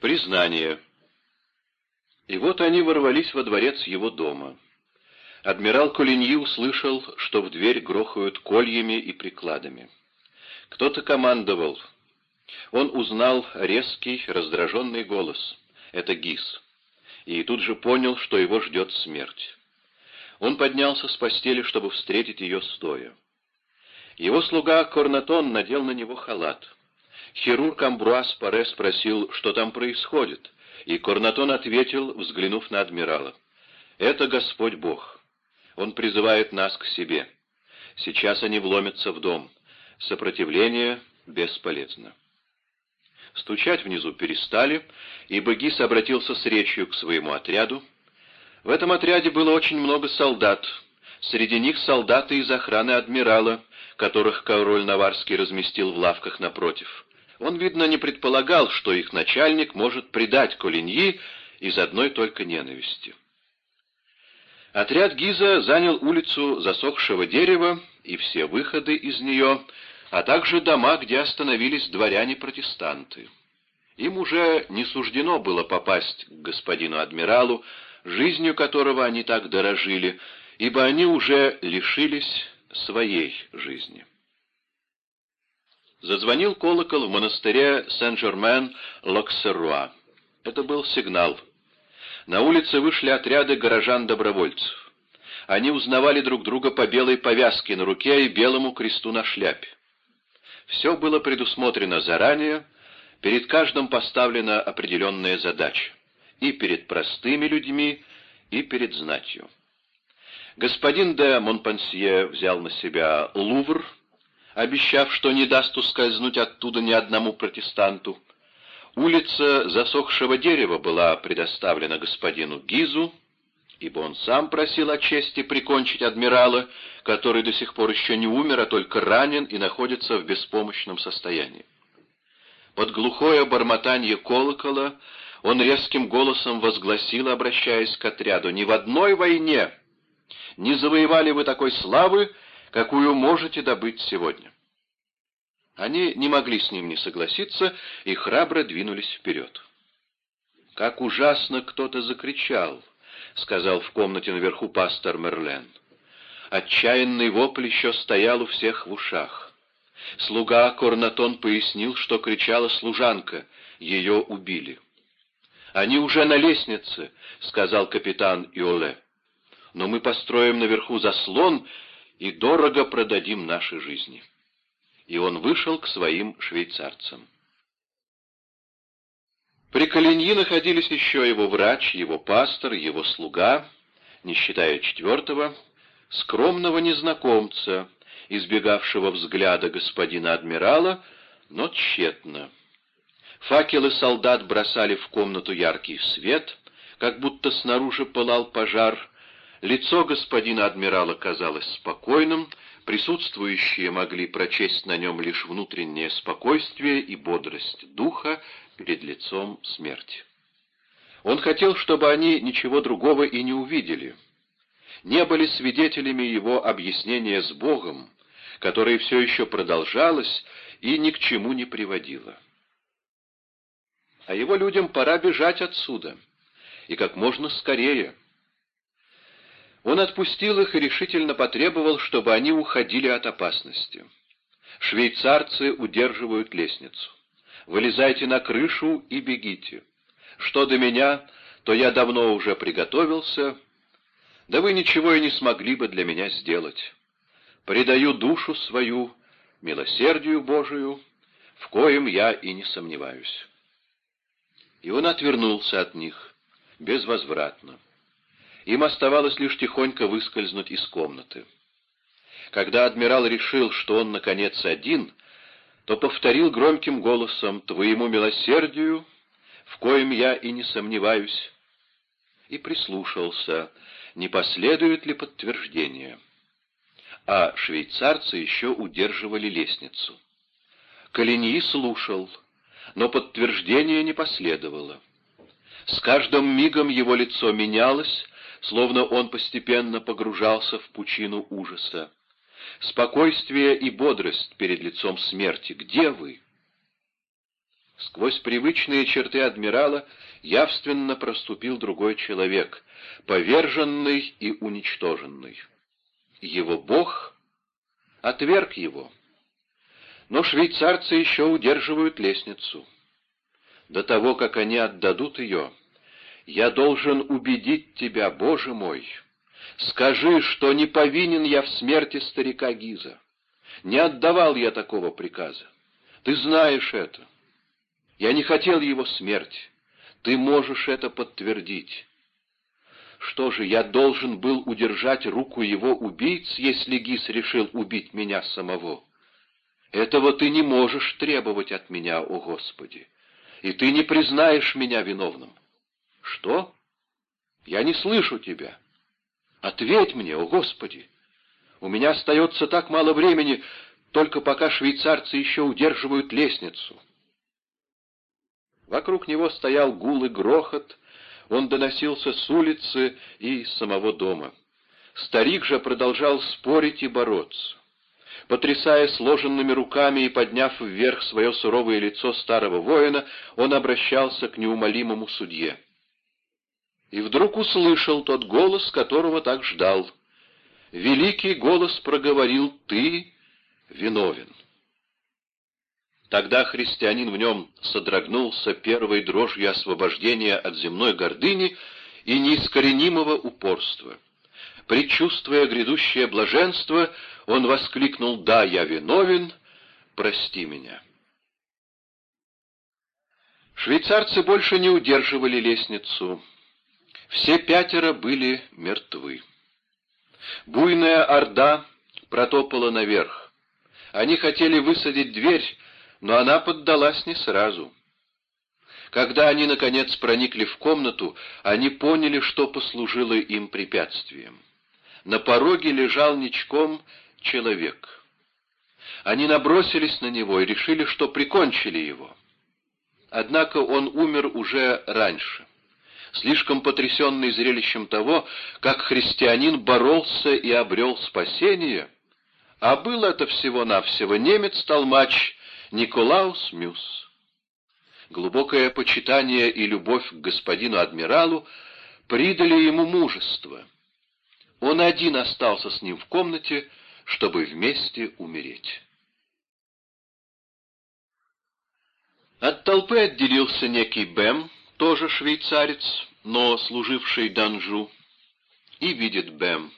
Признание. И вот они ворвались во дворец его дома. Адмирал Колиньи услышал, что в дверь грохают кольями и прикладами. Кто-то командовал. Он узнал резкий, раздраженный голос. Это Гис. И тут же понял, что его ждет смерть. Он поднялся с постели, чтобы встретить ее стоя. Его слуга Корнатон надел на него халат. Хирург Амбруас Паре спросил, что там происходит, и Корнатон ответил, взглянув на адмирала. «Это Господь Бог. Он призывает нас к себе. Сейчас они вломятся в дом. Сопротивление бесполезно». Стучать внизу перестали, и Багис обратился с речью к своему отряду. В этом отряде было очень много солдат. Среди них солдаты из охраны адмирала, которых король Наварский разместил в лавках напротив. Он, видно, не предполагал, что их начальник может предать Колиньи из одной только ненависти. Отряд Гиза занял улицу засохшего дерева и все выходы из нее, а также дома, где остановились дворяне-протестанты. Им уже не суждено было попасть к господину адмиралу, жизнью которого они так дорожили, ибо они уже лишились своей жизни. Зазвонил колокол в монастыре Сен-Жермен-Локсеруа. Это был сигнал. На улице вышли отряды горожан-добровольцев. Они узнавали друг друга по белой повязке на руке и белому кресту на шляпе. Все было предусмотрено заранее, перед каждым поставлена определенная задача. И перед простыми людьми, и перед знатью. Господин де Монпансье взял на себя Лувр, обещав, что не даст ускользнуть оттуда ни одному протестанту. Улица засохшего дерева была предоставлена господину Гизу, ибо он сам просил о чести прикончить адмирала, который до сих пор еще не умер, а только ранен и находится в беспомощном состоянии. Под глухое бормотание колокола он резким голосом возгласил, обращаясь к отряду, «Ни в одной войне не завоевали вы такой славы, какую можете добыть сегодня. Они не могли с ним не согласиться и храбро двинулись вперед. «Как ужасно кто-то закричал», — сказал в комнате наверху пастор Мерлен. Отчаянный вопль еще стоял у всех в ушах. Слуга Корнатон пояснил, что кричала служанка, ее убили. «Они уже на лестнице», — сказал капитан Иоле. «Но мы построим наверху заслон и дорого продадим наши жизни». И он вышел к своим швейцарцам. При Калиньи находились еще его врач, его пастор, его слуга, не считая четвертого, скромного незнакомца, избегавшего взгляда господина адмирала, но тщетно. Факелы солдат бросали в комнату яркий свет, как будто снаружи пылал пожар, Лицо господина адмирала казалось спокойным, присутствующие могли прочесть на нем лишь внутреннее спокойствие и бодрость духа перед лицом смерти. Он хотел, чтобы они ничего другого и не увидели, не были свидетелями его объяснения с Богом, которое все еще продолжалось и ни к чему не приводило. А его людям пора бежать отсюда, и как можно скорее — он отпустил их и решительно потребовал, чтобы они уходили от опасности. Швейцарцы удерживают лестницу. Вылезайте на крышу и бегите. Что до меня, то я давно уже приготовился, да вы ничего и не смогли бы для меня сделать. Предаю душу свою милосердию Божию, в коем я и не сомневаюсь. И он отвернулся от них безвозвратно. Им оставалось лишь тихонько выскользнуть из комнаты. Когда адмирал решил, что он, наконец, один, то повторил громким голосом «Твоему милосердию, в коем я и не сомневаюсь», и прислушался, не последует ли подтверждение. А швейцарцы еще удерживали лестницу. Калиньи слушал, но подтверждения не последовало. С каждым мигом его лицо менялось, словно он постепенно погружался в пучину ужаса. Спокойствие и бодрость перед лицом смерти. Где вы? Сквозь привычные черты адмирала явственно проступил другой человек, поверженный и уничтоженный. Его бог отверг его. Но швейцарцы еще удерживают лестницу. До того, как они отдадут ее, я должен убедить тебя, Боже мой. Скажи, что не повинен я в смерти старика Гиза. Не отдавал я такого приказа. Ты знаешь это. Я не хотел его смерти. Ты можешь это подтвердить. Что же, я должен был удержать руку его убийц, если Гис решил убить меня самого? Этого ты не можешь требовать от меня, о Господи, и ты не признаешь меня виновным. Что? Я не слышу тебя. Ответь мне, о Господи. У меня остается так мало времени, только пока швейцарцы еще удерживают лестницу. Вокруг него стоял гул и грохот, он доносился с улицы и из самого дома. Старик же продолжал спорить и бороться. Потрясая сложенными руками и подняв вверх свое суровое лицо старого воина, он обращался к неумолимому судье. И вдруг услышал тот голос, которого так ждал. Великий голос проговорил «Ты виновен». Тогда христианин в нем содрогнулся первой дрожью освобождения от земной гордыни и неискоренимого упорства. Предчувствуя грядущее блаженство, он воскликнул «Да, я виновен, прости меня». Швейцарцы больше не удерживали лестницу. Все пятеро были мертвы. Буйная орда протопала наверх. Они хотели высадить дверь, но она поддалась не сразу. Когда они, наконец, проникли в комнату, они поняли, что послужило им препятствием. На пороге лежал ничком человек. Они набросились на него и решили, что прикончили его. Однако он умер уже раньше, слишком потрясенный зрелищем того, как христианин боролся и обрел спасение, а был это всего-навсего немец-толмач Николаус Мюс. Глубокое почитание и любовь к господину-адмиралу придали ему мужество. Он один остался с ним в комнате, чтобы вместе умереть. От толпы отделился некий Бэм, тоже швейцарец, но служивший Данжу, и видит Бэм.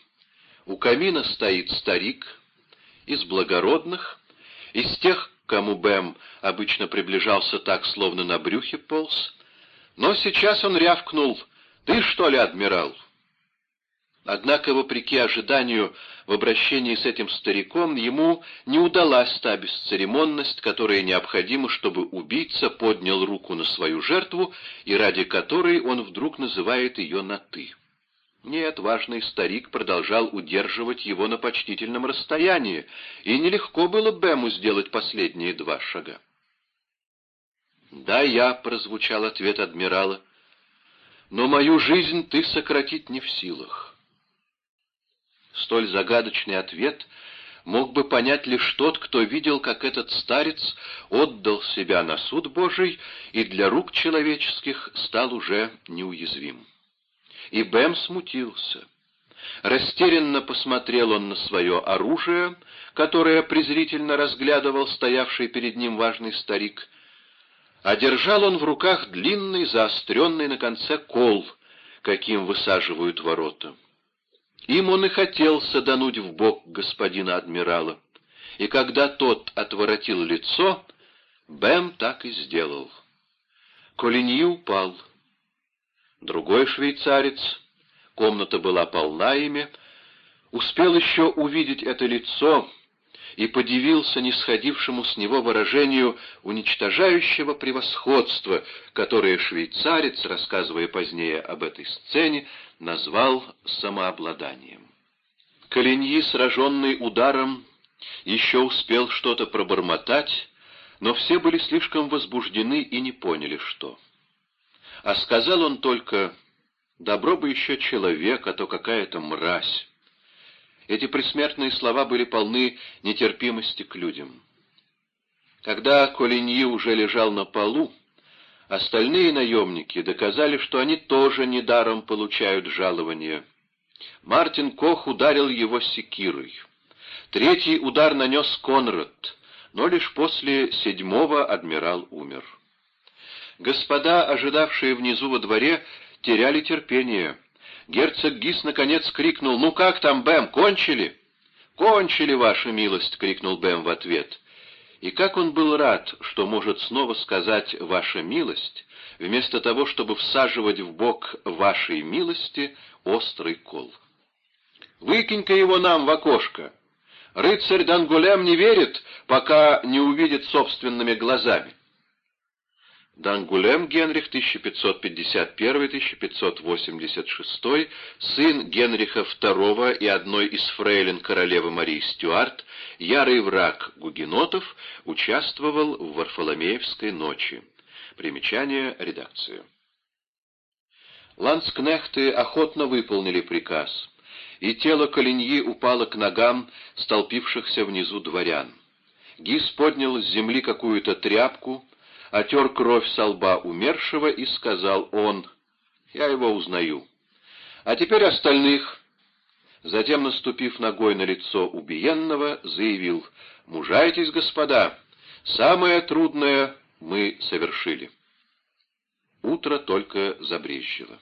У камина стоит старик из благородных, из тех, кому Бэм обычно приближался так, словно на брюхе полз. Но сейчас он рявкнул «Ты что ли, адмирал?» Однако, вопреки ожиданию, в обращении с этим стариком ему не удалась та бесцеремонность, которая необходима, чтобы убийца поднял руку на свою жертву и ради которой он вдруг называет ее на «ты». Нет, важный старик продолжал удерживать его на почтительном расстоянии, и нелегко было Бэму сделать последние два шага. «Да, я», — прозвучал ответ адмирала, — «но мою жизнь ты сократить не в силах». Столь загадочный ответ мог бы понять лишь тот, кто видел, как этот старец отдал себя на суд Божий и для рук человеческих стал уже неуязвим и Бэм смутился. Растерянно посмотрел он на свое оружие, которое презрительно разглядывал стоявший перед ним важный старик, а держал он в руках длинный, заостренный на конце кол, каким высаживают ворота. Им он и хотел садануть в бок господина адмирала, и когда тот отворотил лицо, Бэм так и сделал. Колиньи упал — Другой швейцарец, комната была полна ими, успел еще увидеть это лицо и подивился нисходившему с него выражению уничтожающего превосходства, которое швейцарец, рассказывая позднее об этой сцене, назвал самообладанием. Калиньи, сраженный ударом, еще успел что-то пробормотать, но все были слишком возбуждены и не поняли, что. А сказал он только «Добро бы еще человек, а то какая-то мразь». Эти присмертные слова были полны нетерпимости к людям. Когда Колиньи уже лежал на полу, остальные наемники доказали, что они тоже недаром получают жалование. Мартин Кох ударил его секирой. Третий удар нанес Конрад, но лишь после седьмого адмирал умер. Господа, ожидавшие внизу во дворе, теряли терпение. Герцог Гис наконец крикнул «Ну как там, Бэм, кончили?» «Кончили, ваша милость!» — крикнул Бэм в ответ. И как он был рад, что может снова сказать «Ваша милость», вместо того, чтобы всаживать в бок «Вашей милости» острый кол. «Выкинь-ка его нам в окошко!» Рыцарь Дангулем не верит, пока не увидит собственными глазами. Дангулем Генрих 1551-1586, сын Генриха II и одной из фрейлин королевы Марии Стюарт, ярый враг гугенотов, участвовал в Варфоломеевской ночи. Примечание редакции. Ланскнехты охотно выполнили приказ, и тело Калиньи упало к ногам столпившихся внизу дворян. Гис поднял с земли какую-то тряпку, отер кровь со лба умершего и сказал он, «Я его узнаю. А теперь остальных». Затем, наступив ногой на лицо убиенного, заявил, «Мужайтесь, господа, самое трудное мы совершили». Утро только забрезжило.